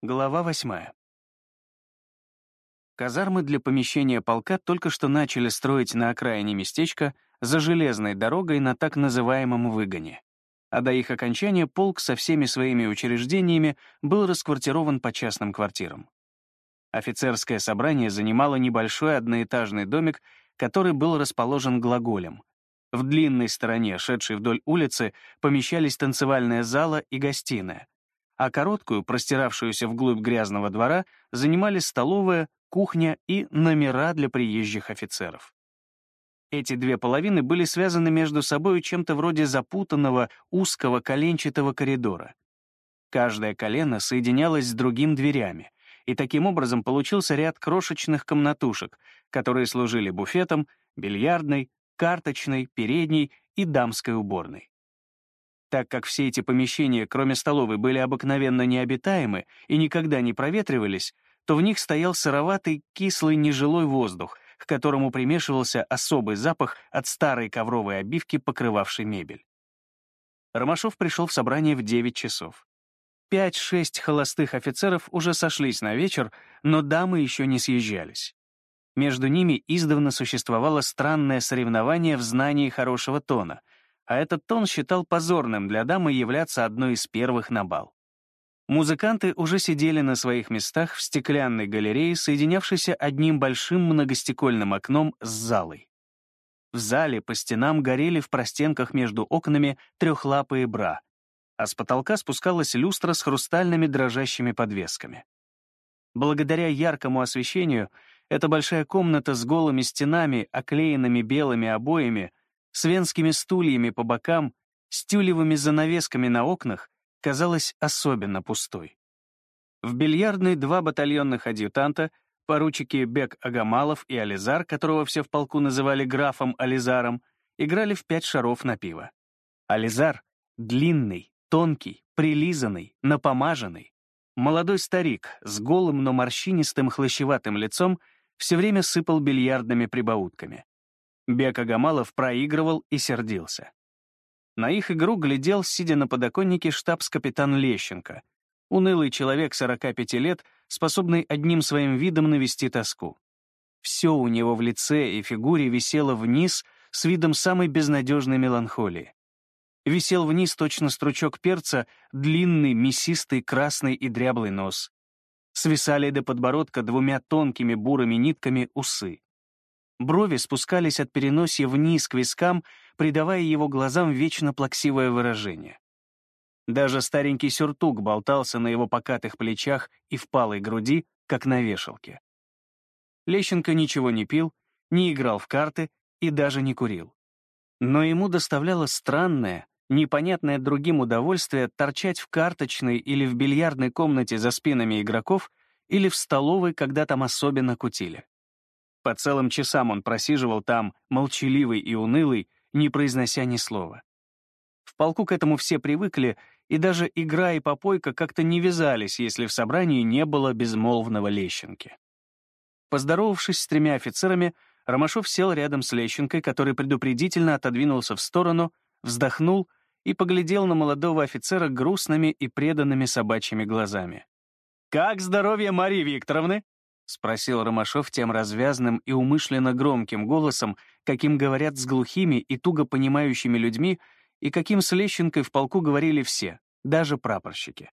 Глава восьмая. Казармы для помещения полка только что начали строить на окраине местечка за железной дорогой на так называемом выгоне. А до их окончания полк со всеми своими учреждениями был расквартирован по частным квартирам. Офицерское собрание занимало небольшой одноэтажный домик, который был расположен глаголем. В длинной стороне, шедшей вдоль улицы, помещались танцевальная зала и гостиная, а короткую, простиравшуюся вглубь грязного двора, занимали столовая, кухня и номера для приезжих офицеров. Эти две половины были связаны между собой чем-то вроде запутанного, узкого коленчатого коридора. Каждое колено соединялось с другим дверями, и таким образом получился ряд крошечных комнатушек, которые служили буфетом, бильярдной, карточной, передней и дамской уборной. Так как все эти помещения, кроме столовой, были обыкновенно необитаемы и никогда не проветривались, то в них стоял сыроватый, кислый нежилой воздух, к которому примешивался особый запах от старой ковровой обивки, покрывавшей мебель. Ромашов пришел в собрание в 9 часов. Пять-шесть холостых офицеров уже сошлись на вечер, но дамы еще не съезжались. Между ними издавна существовало странное соревнование в знании хорошего тона — а этот тон считал позорным для дамы являться одной из первых на бал. Музыканты уже сидели на своих местах в стеклянной галерее, соединявшейся одним большим многостекольным окном с залой. В зале по стенам горели в простенках между окнами трехлапые бра, а с потолка спускалась люстра с хрустальными дрожащими подвесками. Благодаря яркому освещению эта большая комната с голыми стенами, оклеенными белыми обоями, с венскими стульями по бокам, с тюлевыми занавесками на окнах, казалась особенно пустой. В бильярдной два батальонных адъютанта, поручики Бек Агамалов и Ализар, которого все в полку называли графом Ализаром, играли в пять шаров на пиво. Ализар — длинный, тонкий, прилизанный, напомаженный. Молодой старик с голым, но морщинистым хлощеватым лицом все время сыпал бильярдными прибаутками. Бек Агамалов проигрывал и сердился. На их игру глядел, сидя на подоконнике, штабс-капитан Лещенко, унылый человек 45 лет, способный одним своим видом навести тоску. Все у него в лице и фигуре висело вниз с видом самой безнадежной меланхолии. Висел вниз точно стручок перца, длинный, мясистый, красный и дряблый нос. Свисали до подбородка двумя тонкими бурыми нитками усы. Брови спускались от переносья вниз к вискам, придавая его глазам вечно плаксивое выражение. Даже старенький сюртук болтался на его покатых плечах и впалой груди, как на вешалке. Лещенко ничего не пил, не играл в карты и даже не курил. Но ему доставляло странное, непонятное другим удовольствие торчать в карточной или в бильярдной комнате за спинами игроков или в столовой, когда там особенно кутили. По целым часам он просиживал там, молчаливый и унылый, не произнося ни слова. В полку к этому все привыкли, и даже игра и попойка как-то не вязались, если в собрании не было безмолвного Лещенки. Поздоровавшись с тремя офицерами, Ромашов сел рядом с Лещенкой, который предупредительно отодвинулся в сторону, вздохнул и поглядел на молодого офицера грустными и преданными собачьими глазами. «Как здоровье Марии Викторовны?» — спросил Ромашов тем развязным и умышленно громким голосом, каким говорят с глухими и туго понимающими людьми, и каким с Лещенкой в полку говорили все, даже прапорщики.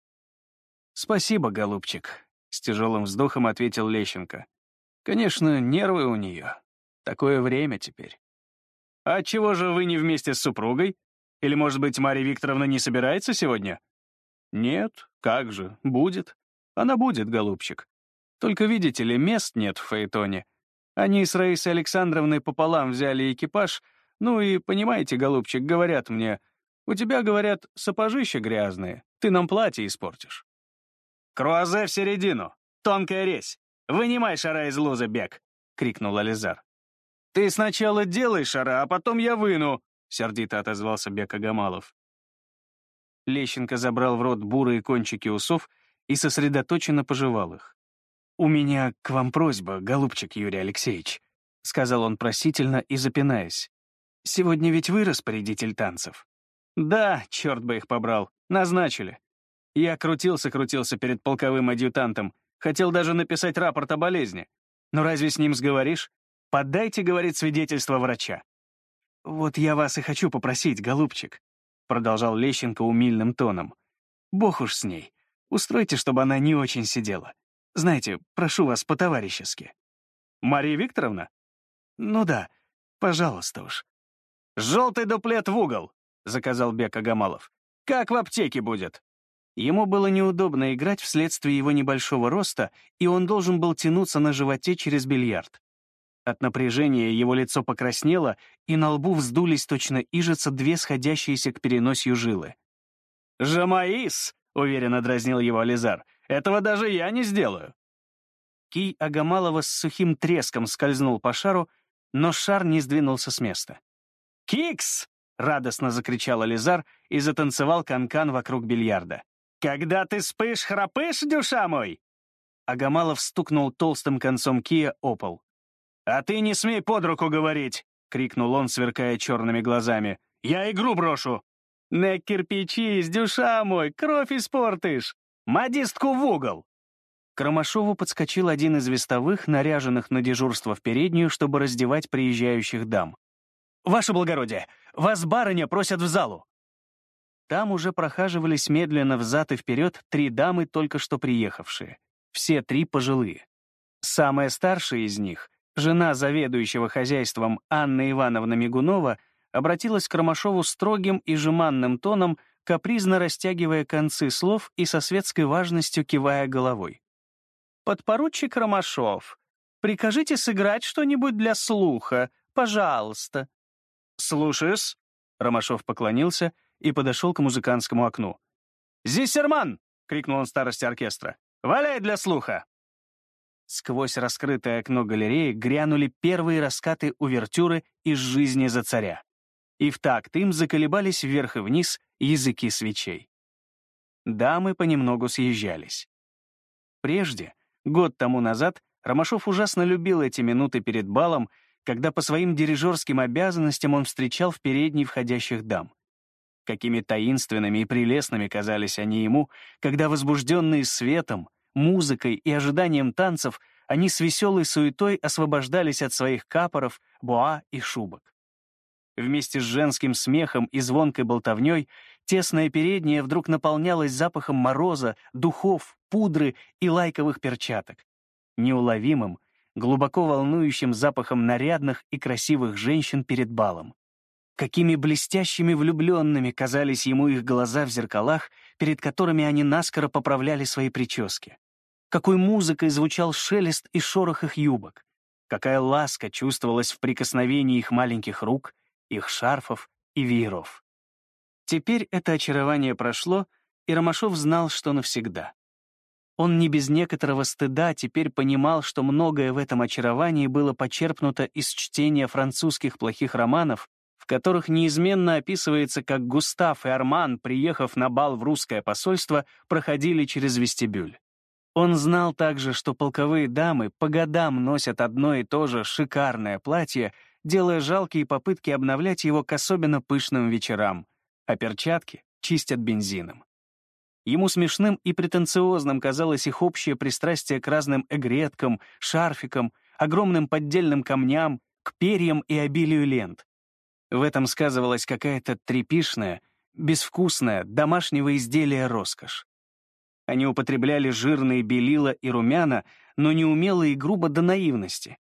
«Спасибо, голубчик», — с тяжелым вздохом ответил Лещенко. «Конечно, нервы у нее. Такое время теперь». «А чего же вы не вместе с супругой? Или, может быть, Марья Викторовна не собирается сегодня?» «Нет, как же, будет. Она будет, голубчик. Только, видите ли, мест нет в Фаэтоне. Они с Раисой Александровной пополам взяли экипаж, ну и, понимаете, голубчик, говорят мне, у тебя, говорят, сапожища грязные, ты нам платье испортишь. «Круазе в середину! Тонкая резь! Вынимай шара из лузы, Бег!» — крикнул Ализар. «Ты сначала делай шара, а потом я выну!» — сердито отозвался Бек Агамалов. Лещенко забрал в рот бурые кончики усов и сосредоточенно пожевал их. «У меня к вам просьба, голубчик Юрий Алексеевич», — сказал он просительно и запинаясь. «Сегодня ведь вы распорядитель танцев?» «Да, черт бы их побрал, назначили. Я крутился-крутился перед полковым адъютантом, хотел даже написать рапорт о болезни. Но разве с ним сговоришь? Подайте, говорит, свидетельство врача. «Вот я вас и хочу попросить, голубчик», — продолжал Лещенко умильным тоном. «Бог уж с ней. Устройте, чтобы она не очень сидела. Знаете, прошу вас по-товарищески». «Мария Викторовна?» «Ну да, пожалуйста уж». «Желтый дуплет в угол», — заказал Бек Агамалов. «Как в аптеке будет?» Ему было неудобно играть вследствие его небольшого роста, и он должен был тянуться на животе через бильярд. От напряжения его лицо покраснело, и на лбу вздулись точно ижица две сходящиеся к переносью жилы. «Жамаис!» — уверенно дразнил его Ализар. «Этого даже я не сделаю!» Кий Агамалова с сухим треском скользнул по шару, но шар не сдвинулся с места. «Кикс!» — радостно закричал Ализар и затанцевал канкан -кан вокруг бильярда. «Когда ты спышь-храпышь, дюша мой?» Агамалов стукнул толстым концом кия о пол. «А ты не смей под руку говорить!» — крикнул он, сверкая черными глазами. «Я игру брошу!» «Не кирпичись, дюша мой, кровь испортишь! Модистку в угол!» К Ромашову подскочил один из вестовых, наряженных на дежурство в переднюю, чтобы раздевать приезжающих дам. «Ваше благородие, вас барыня просят в залу!» Там уже прохаживались медленно взад и вперед три дамы, только что приехавшие. Все три пожилые. Самая старшая из них, Жена заведующего хозяйством Анна Ивановна Мигунова обратилась к Ромашову строгим и жеманным тоном, капризно растягивая концы слов и со светской важностью кивая головой. «Подпоручик Ромашов, прикажите сыграть что-нибудь для слуха, пожалуйста». «Слушаюсь», — Ромашов поклонился и подошел к музыкантскому окну. «Зиссерман!» — крикнул он старости оркестра. «Валяй для слуха!» Сквозь раскрытое окно галереи грянули первые раскаты увертюры из жизни за царя. И в такт им заколебались вверх и вниз языки свечей. Дамы понемногу съезжались. Прежде, год тому назад, Ромашов ужасно любил эти минуты перед балом, когда по своим дирижерским обязанностям он встречал в передней входящих дам. Какими таинственными и прелестными казались они ему, когда, возбужденные светом, музыкой и ожиданием танцев они с веселой суетой освобождались от своих капоров, буа и шубок. Вместе с женским смехом и звонкой болтовней тесная передняя вдруг наполнялась запахом мороза, духов, пудры и лайковых перчаток. Неуловимым, глубоко волнующим запахом нарядных и красивых женщин перед балом. Какими блестящими влюбленными казались ему их глаза в зеркалах, перед которыми они наскоро поправляли свои прически какой музыкой звучал шелест и шорох их юбок, какая ласка чувствовалась в прикосновении их маленьких рук, их шарфов и вееров. Теперь это очарование прошло, и Ромашов знал, что навсегда. Он не без некоторого стыда теперь понимал, что многое в этом очаровании было почерпнуто из чтения французских плохих романов, в которых неизменно описывается, как Густав и Арман, приехав на бал в русское посольство, проходили через вестибюль. Он знал также, что полковые дамы по годам носят одно и то же шикарное платье, делая жалкие попытки обновлять его к особенно пышным вечерам, а перчатки чистят бензином. Ему смешным и претенциозным казалось их общее пристрастие к разным эгреткам, шарфикам, огромным поддельным камням, к перьям и обилию лент. В этом сказывалась какая-то трепишная, безвкусная, домашнего изделия роскошь. Они употребляли жирные белила и румяна, но неумело и грубо до наивности.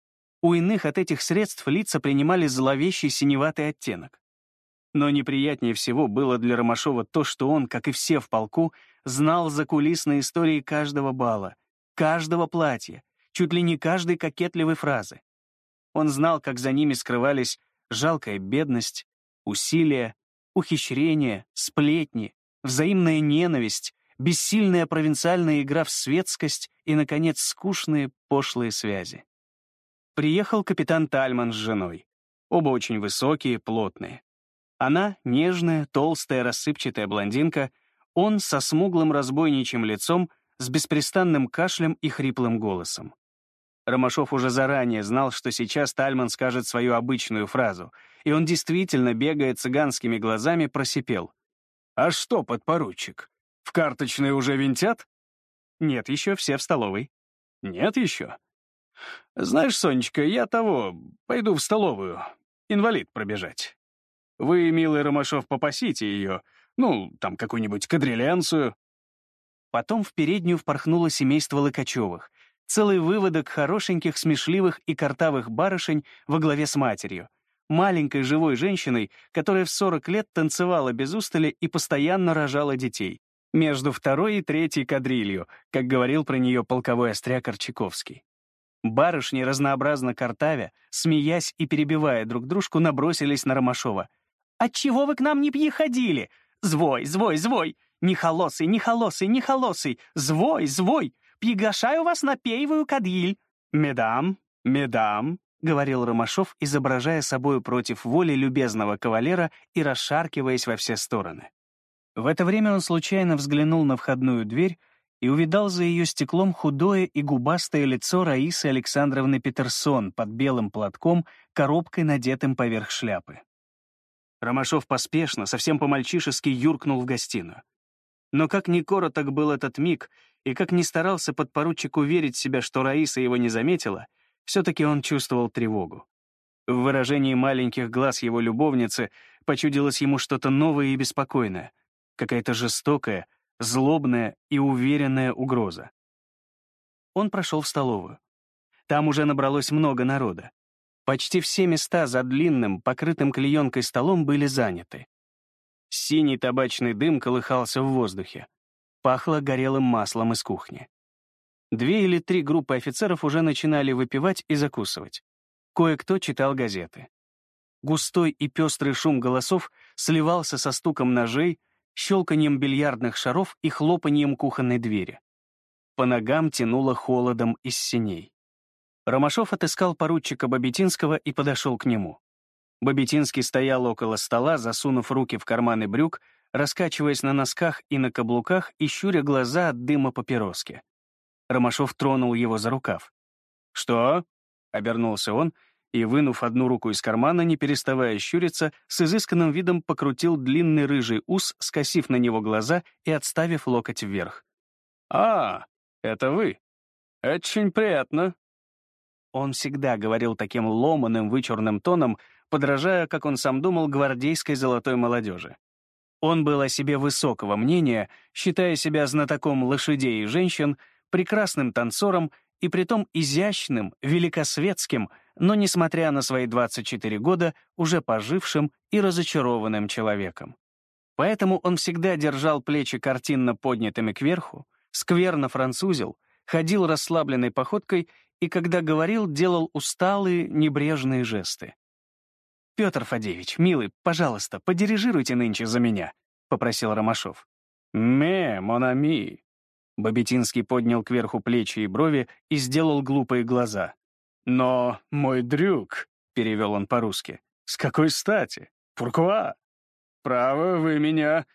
У иных от этих средств лица принимали зловещий синеватый оттенок. Но неприятнее всего было для Ромашова то, что он, как и все в полку, знал закулисные истории каждого бала, каждого платья, чуть ли не каждой кокетливой фразы. Он знал, как за ними скрывались жалкая бедность, усилия, ухищрения, сплетни, взаимная ненависть, бессильная провинциальная игра в светскость и, наконец, скучные пошлые связи. Приехал капитан Тальман с женой. Оба очень высокие, плотные. Она — нежная, толстая, рассыпчатая блондинка, он со смуглым разбойничьим лицом, с беспрестанным кашлем и хриплым голосом. Ромашов уже заранее знал, что сейчас Тальман скажет свою обычную фразу, и он действительно, бегая цыганскими глазами, просипел. «А что, подпоручик, В карточной уже винтят? Нет, еще все в столовой. Нет еще? Знаешь, Сонечка, я того, пойду в столовую, инвалид пробежать. Вы, милый Ромашов, попасите ее, ну, там какую-нибудь кадрилянцию. Потом в переднюю впорхнуло семейство Лыкачевых, целый выводок хорошеньких, смешливых и картавых барышень во главе с матерью, маленькой живой женщиной, которая в 40 лет танцевала без устали и постоянно рожала детей, между второй и третьей кадрилью, как говорил про нее полковой остряк Арчаковский. Барышни, разнообразно картавя, смеясь и перебивая друг дружку, набросились на Ромашова. «Отчего вы к нам не приходили? Звой, звой, звой! Не холосый, не холосый, не холосый! Звой, звой! Приглашаю вас на пеевую кадриль!» «Медам, медам», — говорил Ромашов, изображая собою против воли любезного кавалера и расшаркиваясь во все стороны. В это время он случайно взглянул на входную дверь и увидал за ее стеклом худое и губастое лицо Раисы Александровны Петерсон под белым платком, коробкой, надетым поверх шляпы. Ромашов поспешно, совсем по-мальчишески юркнул в гостиную. Но как ни короток был этот миг, и как ни старался подпоручик уверить себя, что Раиса его не заметила, все-таки он чувствовал тревогу. В выражении маленьких глаз его любовницы почудилось ему что-то новое и беспокойное — какая-то жестокая, злобная и уверенная угроза. Он прошел в столовую. Там уже набралось много народа. Почти все места за длинным, покрытым клеенкой столом были заняты. Синий табачный дым колыхался в воздухе. Пахло горелым маслом из кухни. Две или три группы офицеров уже начинали выпивать и закусывать. Кое-кто читал газеты. Густой и пестрый шум голосов сливался со стуком ножей, щелканием бильярдных шаров и хлопанием кухонной двери. По ногам тянуло холодом из синей. Ромашов отыскал поручика Бабетинского и подошел к нему. Бабетинский стоял около стола, засунув руки в карманы брюк, раскачиваясь на носках и на каблуках и щуря глаза от дыма папироски. Ромашов тронул его за рукав. «Что?» — обернулся он и, вынув одну руку из кармана, не переставая щуриться, с изысканным видом покрутил длинный рыжий ус, скосив на него глаза и отставив локоть вверх. «А, это вы. Очень приятно». Он всегда говорил таким ломаным, вычурным тоном, подражая, как он сам думал, гвардейской золотой молодежи. Он был о себе высокого мнения, считая себя знатоком лошадей и женщин, прекрасным танцором и притом изящным, великосветским — но, несмотря на свои 24 года, уже пожившим и разочарованным человеком. Поэтому он всегда держал плечи картинно поднятыми кверху, скверно французил, ходил расслабленной походкой и, когда говорил, делал усталые, небрежные жесты. «Петр Фадеевич, милый, пожалуйста, подирижируйте нынче за меня», — попросил Ромашов. «Ме, монами». Бабетинский поднял кверху плечи и брови и сделал глупые глаза. «Но, мой дрюк», — перевел он по-русски, — «с какой стати? Пуркуа? Право, вы меня,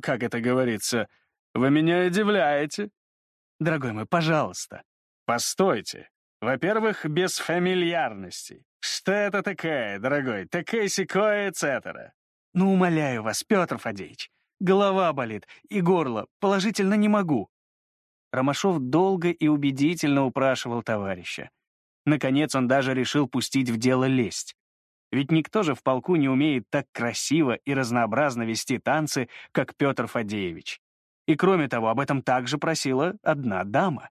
как это говорится, вы меня удивляете». «Дорогой мой, пожалуйста». «Постойте. Во-первых, без фамильярностей. Что это такое, дорогой? Такое сякое, etc. Ну, умоляю вас, Петр Фадеевич. Голова болит и горло. Положительно не могу. Ромашов долго и убедительно упрашивал товарища. Наконец он даже решил пустить в дело лесть. Ведь никто же в полку не умеет так красиво и разнообразно вести танцы, как Петр Фадеевич. И кроме того, об этом также просила одна дама.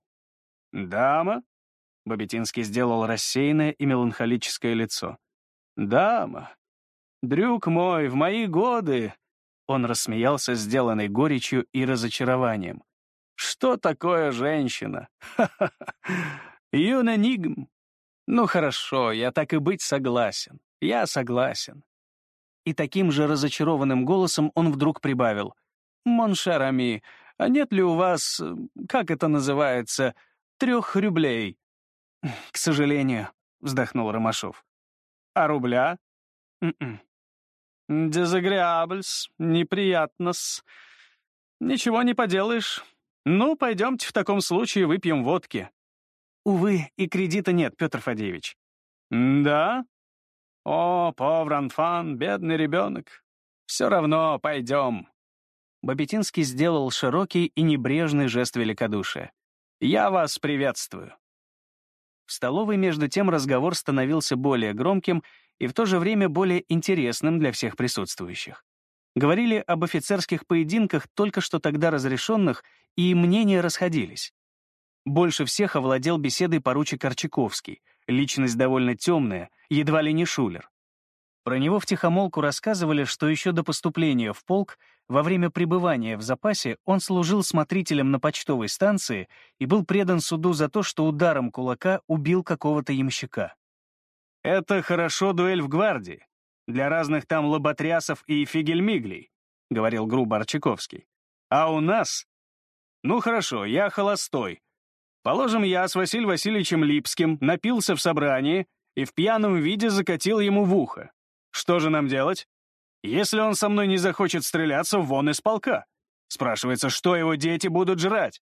«Дама?» — Бабетинский сделал рассеянное и меланхолическое лицо. «Дама? Дрюк мой, в мои годы...» Он рассмеялся, сделанной горечью и разочарованием. «Что такое женщина? Ха-ха-ха! Une énigme! «Ну хорошо, я так и быть согласен. Я согласен». И таким же разочарованным голосом он вдруг прибавил. «Mon cher ami, а нет ли у вас, как это называется, трех рублей?» «К сожалению», — вздохнул Ромашов. «А рубля?» «М-м». «Désagréable -с, неприятно-с. Ничего не поделаешь. Ну, пойдемте в таком случае выпьем водки». Увы, и кредита нет, Петр Фадеевич. Да? О, повранфан, бедный ребенок. Все равно, пойдем. Бабетинский сделал широкий и небрежный жест великодушия. «Я вас приветствую». В столовой, между тем, разговор становился более громким и в то же время более интересным для всех присутствующих. Говорили об офицерских поединках, только что тогда разрешенных, и мнения расходились. Больше всех овладел беседой поручик Арчаковский, личность довольно темная, едва ли не шулер. Про него втихомолку рассказывали, что еще до поступления в полк, во время пребывания в запасе, он служил смотрителем на почтовой станции и был предан суду за то, что ударом кулака убил какого-то ямщика. «Это хорошо дуэль в гвардии. Для разных там лоботрясов и фигельмиглей», — говорил грубо Арчаковский. «А у нас? Ну хорошо, я холостой. Положим, я с Василием Васильевичем Липским напился в собрании и в пьяном виде закатил ему в ухо. Что же нам делать? Если он со мной не захочет стреляться, вон из полка. Спрашивается, что его дети будут жрать.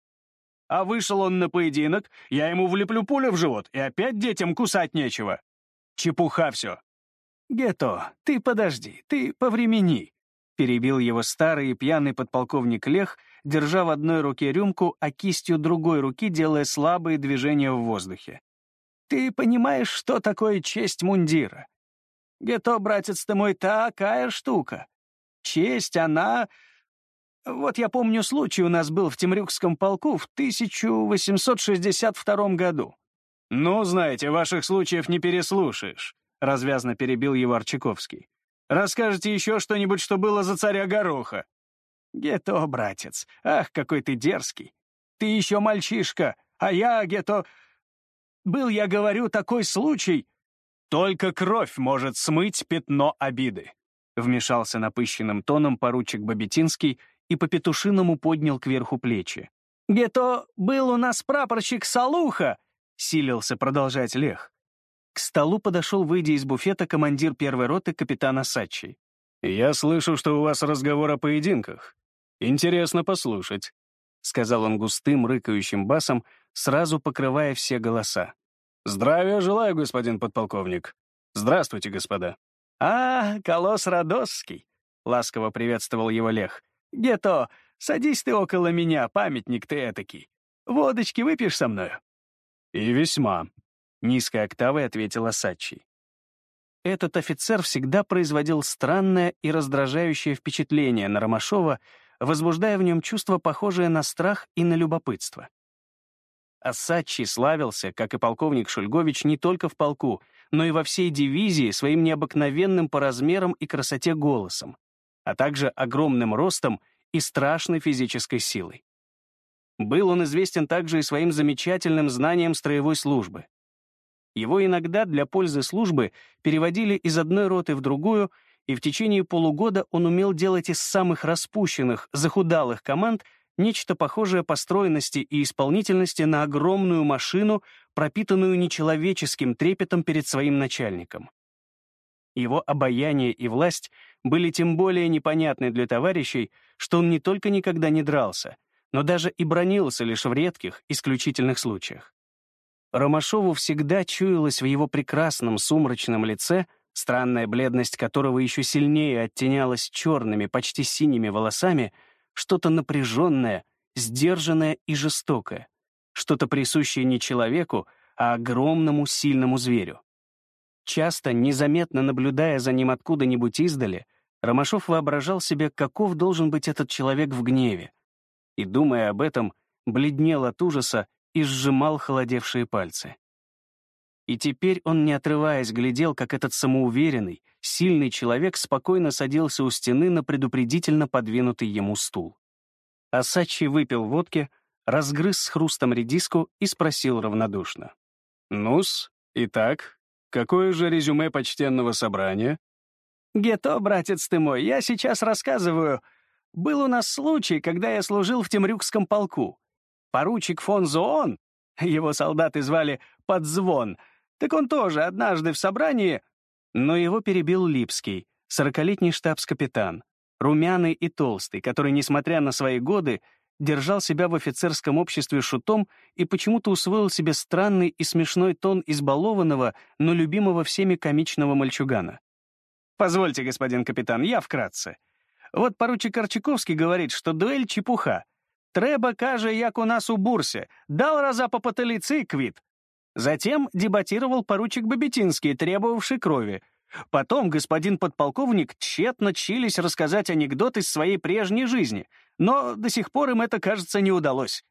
А вышел он на поединок, я ему влеплю пулю в живот, и опять детям кусать нечего. Чепуха все. «Гетто, ты подожди, ты повремени», — перебил его старый и пьяный подполковник Лех, держа в одной руке рюмку, а кистью другой руки делая слабые движения в воздухе. «Ты понимаешь, что такое честь мундира? Гето, братец ты мой, такая штука. Честь, она... Вот я помню, случай у нас был в Темрюкском полку в 1862 году. «Ну, знаете, ваших случаев не переслушаешь», — развязно перебил его Арчаковский. «Расскажете еще что-нибудь, что было за царя Гороха?» «Гето, братец, ах, какой ты дерзкий! Ты еще мальчишка, а я, Гето... Был, я говорю, такой случай, «Только кровь может смыть пятно обиды», — вмешался напыщенным тоном поручик Бабетинский и по-петушиному поднял кверху плечи. «Гето был у нас прапорщик Салуха», — силился продолжать Лех. К столу подошел, выйдя из буфета, командир первой роты капитана Сачи. «Я слышу, что у вас разговор о поединках. Интересно послушать», — сказал он густым, рыкающим басом, сразу покрывая все голоса. «Здравия желаю, господин подполковник. Здравствуйте, господа». «А, колосс Радосский», — ласково приветствовал его Лех. «Гето, садись ты около меня, памятник ты этакий. Водочки выпьешь со мною?» «И весьма», — низкой октавой ответил Сачи. Этот офицер всегда производил странное и раздражающее впечатление на Ромашова, возбуждая в нем чувство, похожее на страх и на любопытство. Асачи славился, как и полковник Шульгович, не только в полку, но и во всей дивизии своим необыкновенным по размерам и красоте голосом, а также огромным ростом и страшной физической силой. Был он известен также и своим замечательным знанием строевой службы. Его иногда для пользы службы переводили из одной роты в другую, и в течение полугода он умел делать из самых распущенных, захудалых команд — нечто похожее по стройности и исполнительности на огромную машину, пропитанную нечеловеческим трепетом перед своим начальником. Его обаяние и власть были тем более непонятны для товарищей, что он не только никогда не дрался, но даже и бронился лишь в редких, исключительных случаях. Ромашову всегда чуялась в его прекрасном сумрачном лице, странная бледность которого еще сильнее оттенялась черными, почти синими волосами — что-то напряженное, сдержанное и жестокое, что-то присущее не человеку, а огромному сильному зверю. Часто, незаметно наблюдая за ним откуда-нибудь издали, Ромашов воображал себе, каков должен быть этот человек в гневе, и, думая об этом, бледнел от ужаса и сжимал холодевшие пальцы. И теперь он, не отрываясь, глядел, как этот самоуверенный, сильный человек спокойно садился у стены на предупредительно подвинутый ему стул. Асачи выпил водки, разгрыз с хрустом редиску и спросил равнодушно. «Ну-с, итак, какое же резюме почтенного собрания?» «Гето, братец ты мой, я сейчас рассказываю. Был у нас случай, когда я служил в Темрюкском полку. Поручик фон Зоон, его солдаты звали Подзвон, так он тоже однажды в собрании... Но его перебил Липский, сорокалетний штабс-капитан, румяный и толстый, который, несмотря на свои годы, держал себя в офицерском обществе шутом и почему-то усвоил себе странный и смешной тон избалованного, но любимого всеми комичного мальчугана. «Позвольте, господин капитан, я вкратце. Вот поручик Арчаковский говорит, что дуэль — чепуха. Треба каже, як у нас у бурсе, дал раза по потылице и квит. Затем дебатировал поручик Бабетинский, требовавший крови. Потом господин подполковник тщетно чились рассказать анекдот из своей прежней жизни, но до сих пор им это, кажется, не удалось.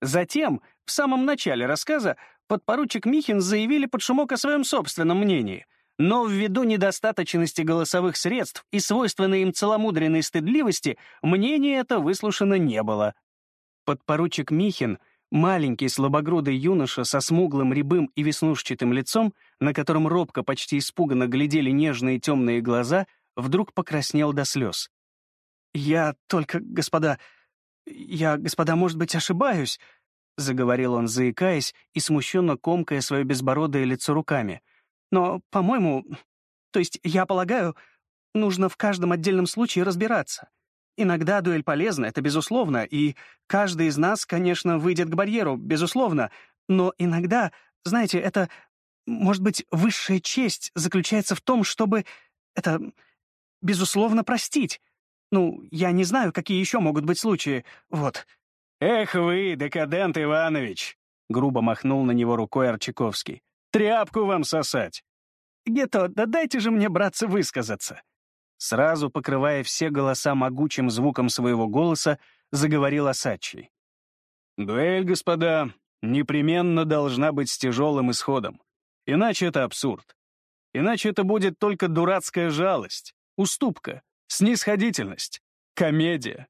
Затем, в самом начале рассказа, подпоручик Михин заявили под шумок о своем собственном мнении, но ввиду недостаточности голосовых средств и свойственной им целомудренной стыдливости мнение это выслушано не было. Подпоручик Михин — Маленький слабогрудый юноша со смуглым рябым и веснушчатым лицом, на котором робко, почти испуганно глядели нежные темные глаза, вдруг покраснел до слез. «Я только, господа... Я, господа, может быть, ошибаюсь?» — заговорил он, заикаясь и смущенно комкая свое безбородое лицо руками. «Но, по-моему... То есть, я полагаю, нужно в каждом отдельном случае разбираться. Иногда дуэль полезна, это безусловно, и каждый из нас, конечно, выйдет к барьеру, безусловно, но иногда, знаете, это, может быть, высшая честь заключается в том, чтобы это, безусловно, простить. Ну, я не знаю, какие еще могут быть случаи, вот. «Эх вы, декадент Иванович!» — грубо махнул на него рукой Арчаковский. «Тряпку вам сосать!» «Гетто, да дайте же мне, братцы, высказаться!» Сразу покрывая все голоса могучим звуком своего голоса, заговорил Осадчий. «Дуэль, господа, непременно должна быть с тяжелым исходом. Иначе это абсурд. Иначе это будет только дурацкая жалость, уступка, снисходительность, комедия.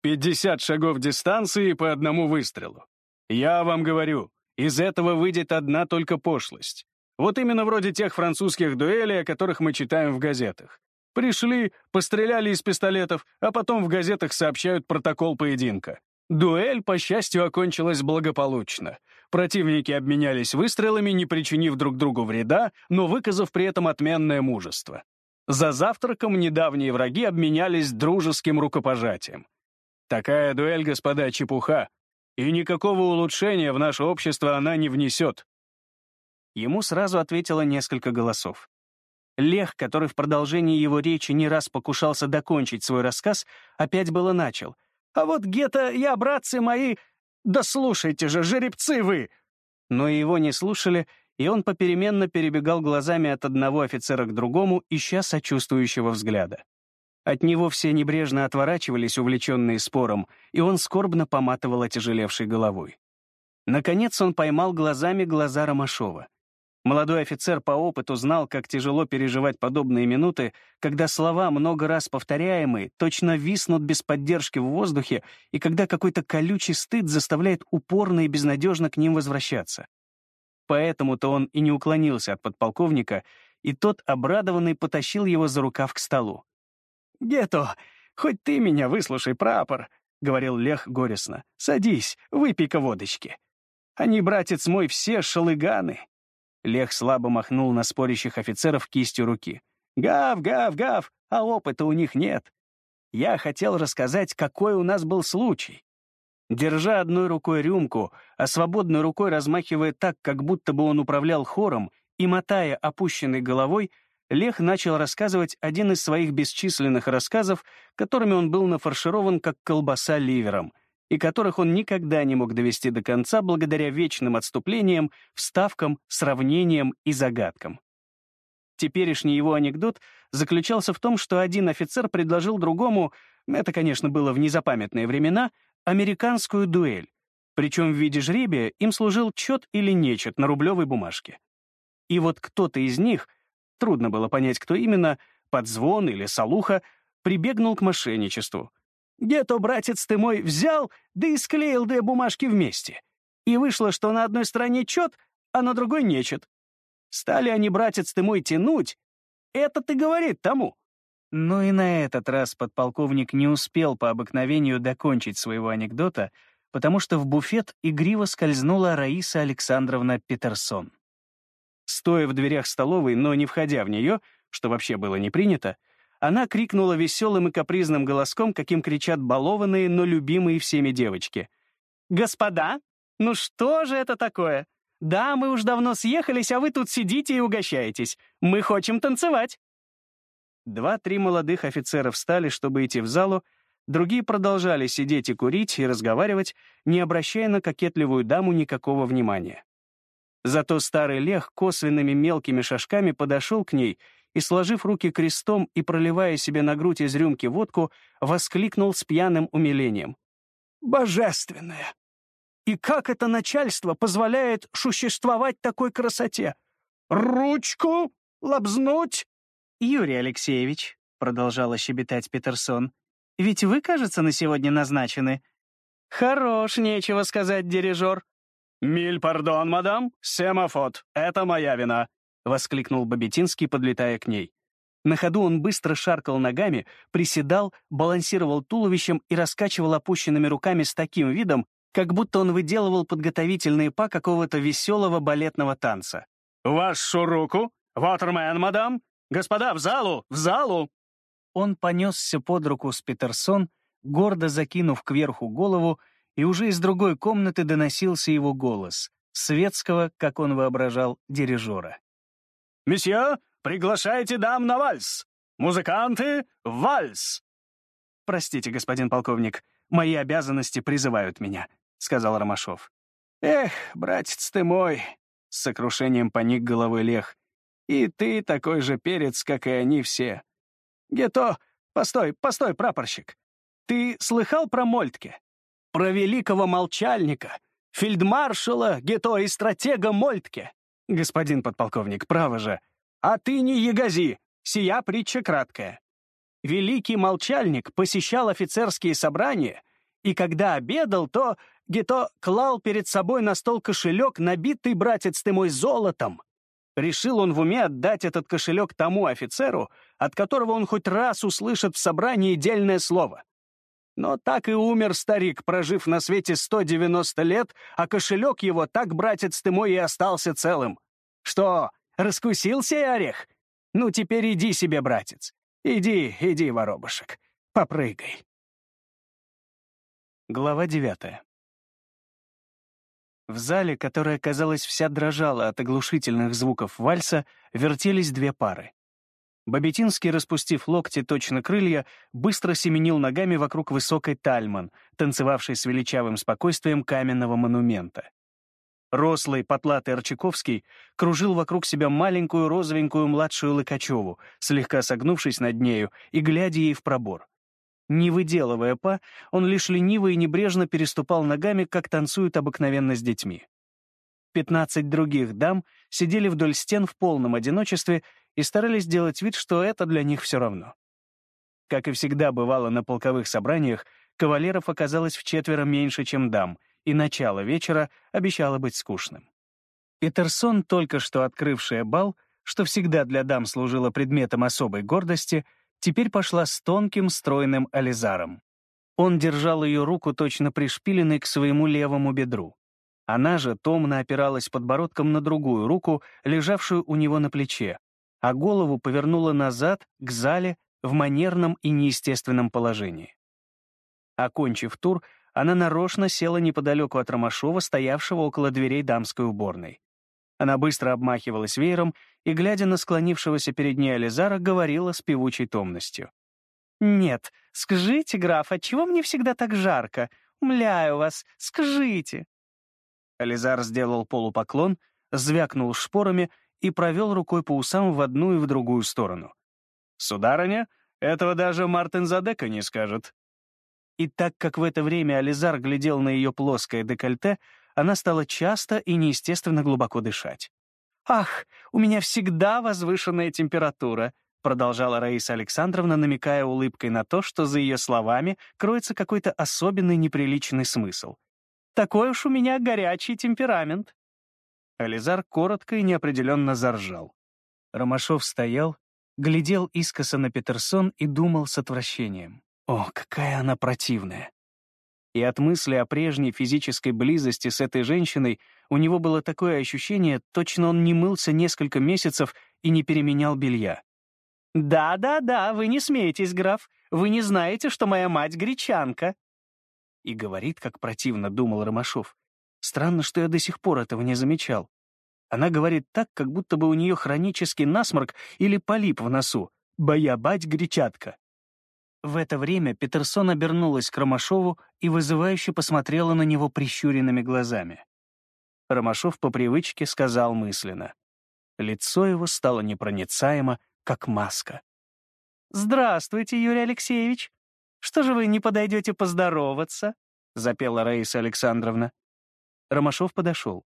Пятьдесят шагов дистанции по одному выстрелу. Я вам говорю, из этого выйдет одна только пошлость. Вот именно вроде тех французских дуэлей, о которых мы читаем в газетах. Пришли, постреляли из пистолетов, а потом в газетах сообщают протокол поединка. Дуэль, по счастью, окончилась благополучно. Противники обменялись выстрелами, не причинив друг другу вреда, но выказав при этом отменное мужество. За завтраком недавние враги обменялись дружеским рукопожатием. Такая дуэль, господа, чепуха, и никакого улучшения в наше общество она не внесет. Ему сразу ответило несколько голосов. Лех, который в продолжении его речи не раз покушался докончить свой рассказ, опять было начал. «А вот гетто я, братцы мои... Да слушайте же, жеребцы вы!» Но его не слушали, и он попеременно перебегал глазами от одного офицера к другому, ища сочувствующего взгляда. От него все небрежно отворачивались, увлеченные спором, и он скорбно поматывал отяжелевшей головой. Наконец он поймал глазами глаза Ромашова. Молодой офицер по опыту знал, как тяжело переживать подобные минуты, когда слова, много раз повторяемые, точно виснут без поддержки в воздухе, и когда какой-то колючий стыд заставляет упорно и безнадежно к ним возвращаться. Поэтому-то он и не уклонился от подполковника, и тот, обрадованный, потащил его за рукав к столу. «Гето, хоть ты меня выслушай, прапор», — говорил Лех горестно. «Садись, выпей-ка водочки. Они, братец мой, все шалыганы, Лех слабо махнул на спорящих офицеров кистью руки. «Гав, гав, гав, а опыта у них нет. Я хотел рассказать, какой у нас был случай». Держа одной рукой рюмку, а свободной рукой размахивая так, как будто бы он управлял хором, и мотая опущенной головой, Лех начал рассказывать один из своих бесчисленных рассказов, которыми он был нафарширован как колбаса ливером — и которых он никогда не мог довести до конца благодаря вечным отступлениям, вставкам, сравнениям и загадкам. Теперешний его анекдот заключался в том, что один офицер предложил другому, это, конечно, было в незапамятные времена, американскую дуэль, причем в виде жребия им служил чет или нечет на рублевой бумажке. И вот кто-то из них, трудно было понять, кто именно, подзвон или салуха, прибегнул к мошенничеству — где-то, братец ты мой, взял, да и склеил две бумажки вместе. И вышло, что на одной стороне чет, а на другой нечет. Стали они, братец ты мой, тянуть. Это ты говорит тому. Но и на этот раз подполковник не успел по обыкновению докончить своего анекдота, потому что в буфет игриво скользнула Раиса Александровна Петерсон. Стоя в дверях столовой, но не входя в нее, что вообще было не принято, она крикнула веселым и капризным голоском, каким кричат балованные, но любимые всеми девочки. «Господа, ну что же это такое? Да, мы уж давно съехались, а вы тут сидите и угощаетесь. Мы хотим танцевать». Два-три молодых офицера встали, чтобы идти в залу, другие продолжали сидеть и курить, и разговаривать, не обращая на кокетливую даму никакого внимания. Зато старый лех косвенными мелкими шажками подошел к ней и, сложив руки крестом и проливая себе на грудь из рюмки водку, воскликнул с пьяным умилением. «Божественное! И как это начальство позволяет существовать такой красоте? Ручку лобзнуть?» «Юрий Алексеевич», — продолжала щебетать Петерсон, «ведь вы, кажется, на сегодня назначены». «Хорош, нечего сказать, дирижер». «Миль пардон, мадам, семафот, это моя вина», — воскликнул Бабетинский, подлетая к ней. На ходу он быстро шаркал ногами, приседал, балансировал туловищем и раскачивал опущенными руками с таким видом, как будто он выделывал подготовительные па какого-то веселого балетного танца. «Вашу руку! Ватермен, мадам! Господа, в залу! В залу!» Он понесся под руку с Петерсон, гордо закинув кверху голову, и уже из другой комнаты доносился его голос, светского, как он воображал, дирижера. «Месье, приглашайте дам на вальс! Музыканты, вальс!» «Простите, господин полковник, мои обязанности призывают меня», — сказал Ромашов. «Эх, братец ты мой!» — с сокрушением поник головой Лех. «И ты такой же перец, как и они все. Гето, постой, постой, прапорщик. Ты слыхал про Мольтке? Про великого молчальника, фельдмаршала Гето и стратега Мольтке? Господин подполковник, право же. А ты не ягози, сия притча краткая. Великий молчальник посещал офицерские собрания, и когда обедал, то Гето клал перед собой на стол кошелек, набитый, братец ты мой, золотом. Решил он в уме отдать этот кошелек тому офицеру, от которого он хоть раз услышит в собрании дельное слово. Но так и умер старик, прожив на свете 190 лет, а кошелек его так, братец ты мой, и остался целым. Что, раскусился и орех? Ну, теперь иди себе, братец. Иди, иди, воробушек, попрыгай. Глава девятая. В зале, которая, казалось, вся дрожала от оглушительных звуков вальса, вертелись две пары. Бабетинский, распустив локти точно крылья, быстро семенил ногами вокруг высокой тальман, танцевавшей с величавым спокойствием каменного монумента. Рослый, потлатый Арчаковский кружил вокруг себя маленькую розовенькую младшую Лыкачеву, слегка согнувшись над нею и глядя ей в пробор. Не выделывая па, он лишь лениво и небрежно переступал ногами, как танцуют обыкновенно с детьми. Пятнадцать других дам сидели вдоль стен в полном одиночестве и старались сделать вид, что это для них все равно. Как и всегда бывало на полковых собраниях, кавалеров оказалось в четверо меньше, чем дам, и начало вечера обещало быть скучным. Петерсон, только что открывшая бал, что всегда для дам служило предметом особой гордости, теперь пошла с тонким, стройным ализаром. Он держал ее руку точно пришпиленной к своему левому бедру. Она же томно опиралась подбородком на другую руку, лежавшую у него на плече, а голову повернула назад, к зале, в манерном и неестественном положении. Окончив тур, она нарочно села неподалеку от Ромашова, стоявшего около дверей дамской уборной. Она быстро обмахивалась веером и, глядя на склонившегося перед ней Ализара, говорила с певучей томностью. «Нет, скажите, граф, отчего мне всегда так жарко? Умляю вас, скажите!» Ализар сделал полупоклон, звякнул шпорами и провел рукой по усам в одну и в другую сторону. «Сударыня, этого даже Мартин Задека не скажет». И так как в это время Ализар глядел на ее плоское декольте, она стала часто и неестественно глубоко дышать. «Ах, у меня всегда возвышенная температура», продолжала Раиса Александровна, намекая улыбкой на то, что за ее словами кроется какой-то особенный неприличный смысл. «Такой уж у меня горячий темперамент». Ализар коротко и неопределенно заржал. Ромашов стоял, глядел искоса на Петерсон и думал с отвращением. «О, какая она противная!» И от мысли о прежней физической близости с этой женщиной у него было такое ощущение, точно он не мылся несколько месяцев и не переменял белья. «Да-да-да, вы не смеетесь, граф. Вы не знаете, что моя мать гречанка». И говорит, как противно думал Ромашов. Странно, что я до сих пор этого не замечал. Она говорит так, как будто бы у нее хронический насморк или полип в носу, боя бать гречатка». В это время Петерсон обернулась к Ромашову и вызывающе посмотрела на него прищуренными глазами. Ромашов по привычке сказал мысленно. Лицо его стало непроницаемо, как маска. «Здравствуйте, Юрий Алексеевич. Что же вы не подойдете поздороваться?» — запела Раиса Александровна. Ромашов подошел.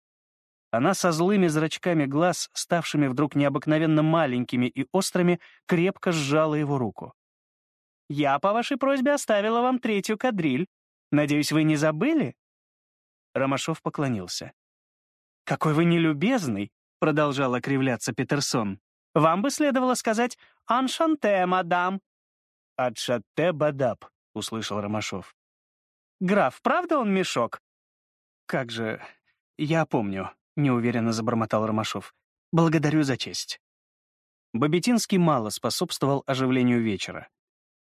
Она со злыми зрачками глаз, ставшими вдруг необыкновенно маленькими и острыми, крепко сжала его руку. «Я по вашей просьбе оставила вам третью кадриль. Надеюсь, вы не забыли?» Ромашов поклонился. «Какой вы нелюбезный!» — продолжал окривляться Петерсон. «Вам бы следовало сказать «Аншанте, мадам». «Адшатте бадаб», — услышал Ромашов. «Граф, правда он мешок?» «Как же... Я помню», — неуверенно забормотал Ромашов. «Благодарю за честь». Бабетинский мало способствовал оживлению вечера.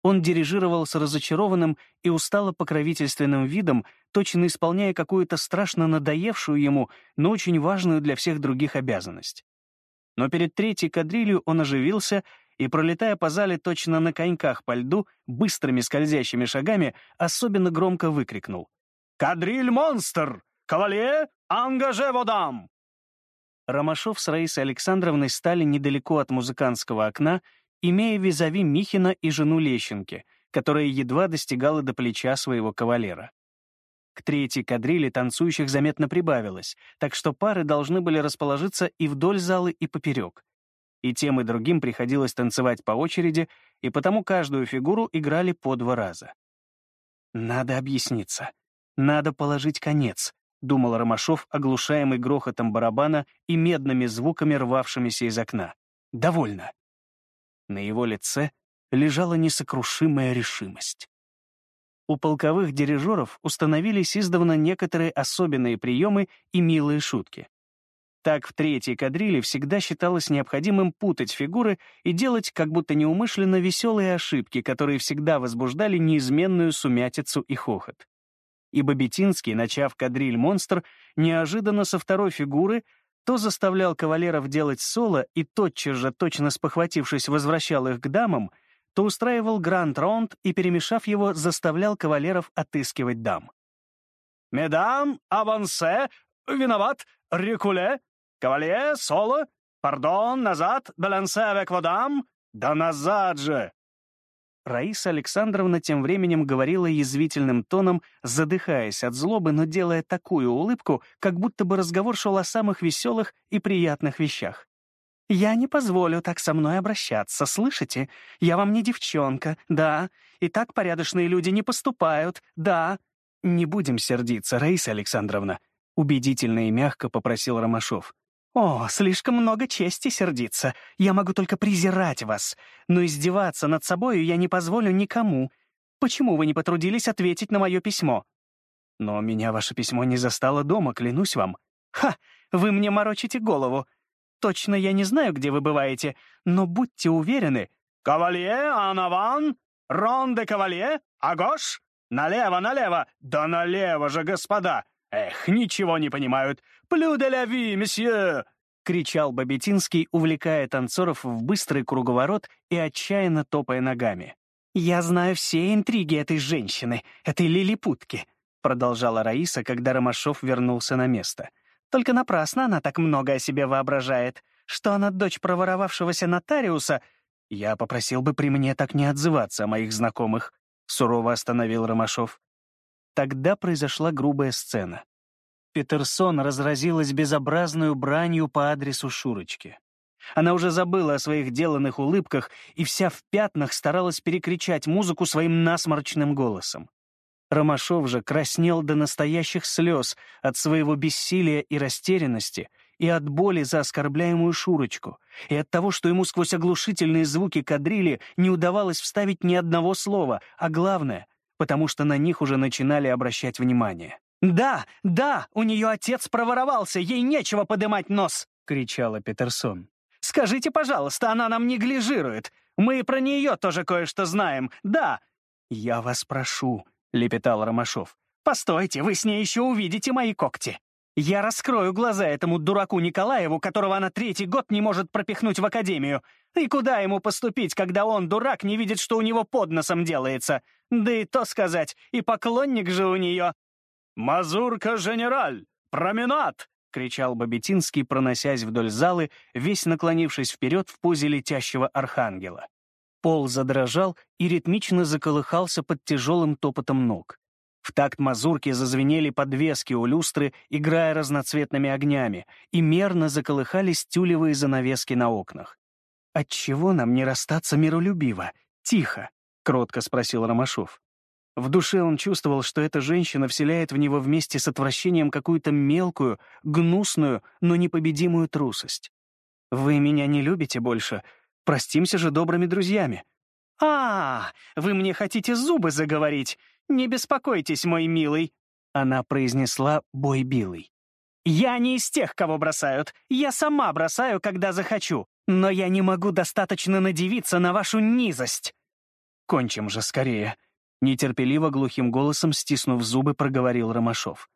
Он дирижировал с разочарованным и устало покровительственным видом, точно исполняя какую-то страшно надоевшую ему, но очень важную для всех других обязанность. Но перед третьей кадрилью он оживился и, пролетая по зале точно на коньках по льду, быстрыми скользящими шагами, особенно громко выкрикнул. «Кадриль-монстр! Кавале, ангаже водам!» Ромашов с Раисой Александровной стали недалеко от музыкантского окна имея визави Михина и жену Лещенки, которая едва достигала до плеча своего кавалера. К третьей кадрили танцующих заметно прибавилось, так что пары должны были расположиться и вдоль залы, и поперек. И тем и другим приходилось танцевать по очереди, и потому каждую фигуру играли по два раза. «Надо объясниться. Надо положить конец», — думал Ромашов, оглушаемый грохотом барабана и медными звуками, рвавшимися из окна. «Довольно. На его лице лежала несокрушимая решимость. У полковых дирижеров установились издавна некоторые особенные приемы и милые шутки. Так в третьей кадриле всегда считалось необходимым путать фигуры и делать как будто неумышленно веселые ошибки, которые всегда возбуждали неизменную сумятицу и хохот. И Бабетинский, начав кадриль «Монстр», неожиданно со второй фигуры то заставлял кавалеров делать соло и тотчас же, точно спохватившись, возвращал их к дамам, то устраивал гранд-раунд и, перемешав его, заставлял кавалеров отыскивать дам. «Медам, авансе, виноват, рекуле, кавале, соло, пардон, назад, балансе avec водам, да назад же!» Раиса Александровна тем временем говорила язвительным тоном, задыхаясь от злобы, но делая такую улыбку, как будто бы разговор шел о самых веселых и приятных вещах. «Я не позволю так со мной обращаться, слышите? Я вам не девчонка, да. И так порядочные люди не поступают, да. Не будем сердиться, Раиса Александровна», — убедительно и мягко попросил Ромашов. «О, слишком много чести сердиться. Я могу только презирать вас. Но издеваться над собою я не позволю никому. Почему вы не потрудились ответить на мое письмо?» «Но меня ваше письмо не застало дома, клянусь вам». «Ха! Вы мне морочите голову. Точно я не знаю, где вы бываете, но будьте уверены...» «Кавалье, анаван, рон де кавалье, агош? Налево, налево! Да налево же, господа! «Эх, ничего не понимают! Плю де ля ви, месье!» — кричал Бабетинский, увлекая танцоров в быстрый круговорот и отчаянно топая ногами. «Я знаю все интриги этой женщины, этой лилипутки», — продолжала Раиса, когда Ромашов вернулся на место. «Только напрасно она так много о себе воображает, что она дочь проворовавшегося нотариуса. Я попросил бы при мне так не отзываться о моих знакомых», — сурово остановил Ромашов. Тогда произошла грубая сцена. Петерсон разразилась безобразную бранью по адресу Шурочки. Она уже забыла о своих деланных улыбках и вся в пятнах старалась перекричать музыку своим насморчным голосом. Ромашов же краснел до настоящих слез от своего бессилия и растерянности и от боли за оскорбляемую Шурочку, и от того, что ему сквозь оглушительные звуки кадрили не удавалось вставить ни одного слова, а главное — потому что на них уже начинали обращать внимание. «Да, да, у нее отец проворовался, ей нечего подымать нос!» — кричала Петерсон. «Скажите, пожалуйста, она нам неглижирует. Мы и про нее тоже кое-что знаем, да!» «Я вас прошу», — лепетал Ромашов. «Постойте, вы с ней еще увидите мои когти!» Я раскрою глаза этому дураку Николаеву, которого она третий год не может пропихнуть в академию. И куда ему поступить, когда он, дурак, не видит, что у него под носом делается? Да и то сказать, и поклонник же у нее. «Мазурка-женераль! Променад!» — кричал Бабетинский, проносясь вдоль залы, весь наклонившись вперед в позе летящего архангела. Пол задрожал и ритмично заколыхался под тяжелым топотом ног. В такт мазурки зазвенели подвески у люстры, играя разноцветными огнями, и мерно заколыхались тюлевые занавески на окнах. «Отчего нам не расстаться миролюбиво? Тихо!» — кротко спросил Ромашов. В душе он чувствовал, что эта женщина вселяет в него вместе с отвращением какую-то мелкую, гнусную, но непобедимую трусость. «Вы меня не любите больше. Простимся же добрыми друзьями». «А, вы мне хотите зубы заговорить? «Не беспокойтесь, мой милый», — она произнесла бой билый. «Я не из тех, кого бросают. Я сама бросаю, когда захочу. Но я не могу достаточно надевиться на вашу низость». «Кончим же скорее», — нетерпеливо глухим голосом, стиснув зубы, проговорил Ромашов.